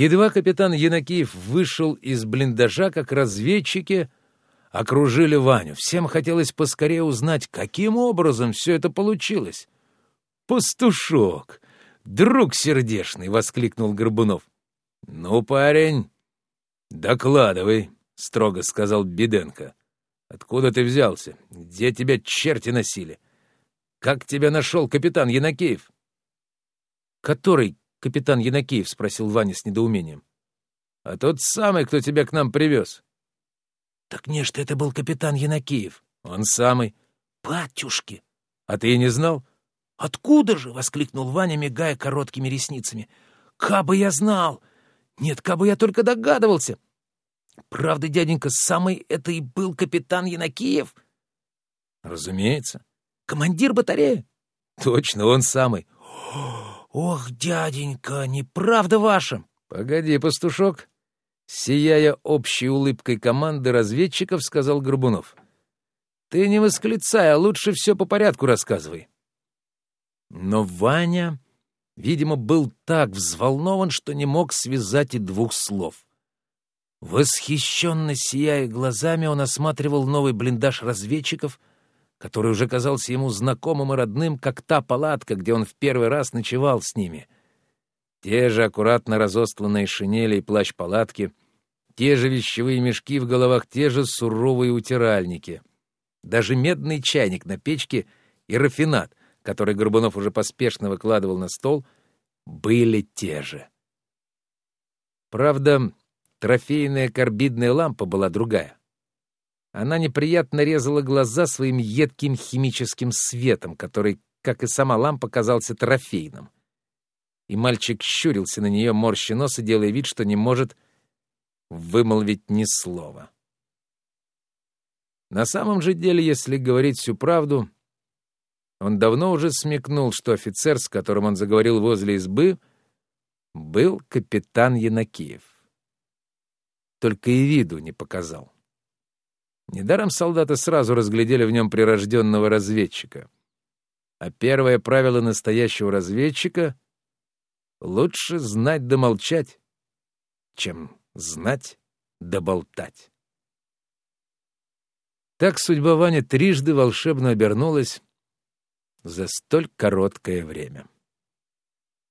Едва капитан Янакиев вышел из блиндажа, как разведчики окружили Ваню. Всем хотелось поскорее узнать, каким образом все это получилось. «Пастушок! Друг сердешный!» — воскликнул Горбунов. «Ну, парень, докладывай», — строго сказал Беденко. «Откуда ты взялся? Где тебя черти носили? Как тебя нашел капитан Янакеев?» «Который капитан Янакеев?» — спросил Ваня с недоумением. «А тот самый, кто тебя к нам привез». «Так не что это был капитан Янакеев». «Он самый». «Батюшки!» «А ты и не знал?» «Откуда же?» — воскликнул Ваня, мигая короткими ресницами. «Кабы я знал! Нет, кабы я только догадывался! Правда, дяденька, самый это и был капитан Янакиев?» «Разумеется». «Командир батареи?» «Точно, он самый». «Ох, дяденька, неправда ваша!» «Погоди, пастушок!» Сияя общей улыбкой команды разведчиков, сказал Горбунов. «Ты не восклицай, а лучше все по порядку рассказывай». Но Ваня, видимо, был так взволнован, что не мог связать и двух слов. Восхищенно сияя глазами, он осматривал новый блиндаж разведчиков, который уже казался ему знакомым и родным, как та палатка, где он в первый раз ночевал с ними. Те же аккуратно разостланные шинели и плащ палатки, те же вещевые мешки в головах, те же суровые утиральники. Даже медный чайник на печке и рафинат, который Горбунов уже поспешно выкладывал на стол, были те же. Правда, трофейная карбидная лампа была другая. Она неприятно резала глаза своим едким химическим светом, который, как и сама лампа, казался трофейным. И мальчик щурился на нее, морща нос и делая вид, что не может вымолвить ни слова. На самом же деле, если говорить всю правду, он давно уже смекнул, что офицер, с которым он заговорил возле избы, был капитан Янакиев. Только и виду не показал. Недаром солдаты сразу разглядели в нем прирожденного разведчика. А первое правило настоящего разведчика — лучше знать да молчать, чем знать да болтать. Так судьба Вани трижды волшебно обернулась за столь короткое время.